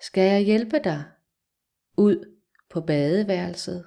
Skal jeg hjælpe dig? Ud på badeværelset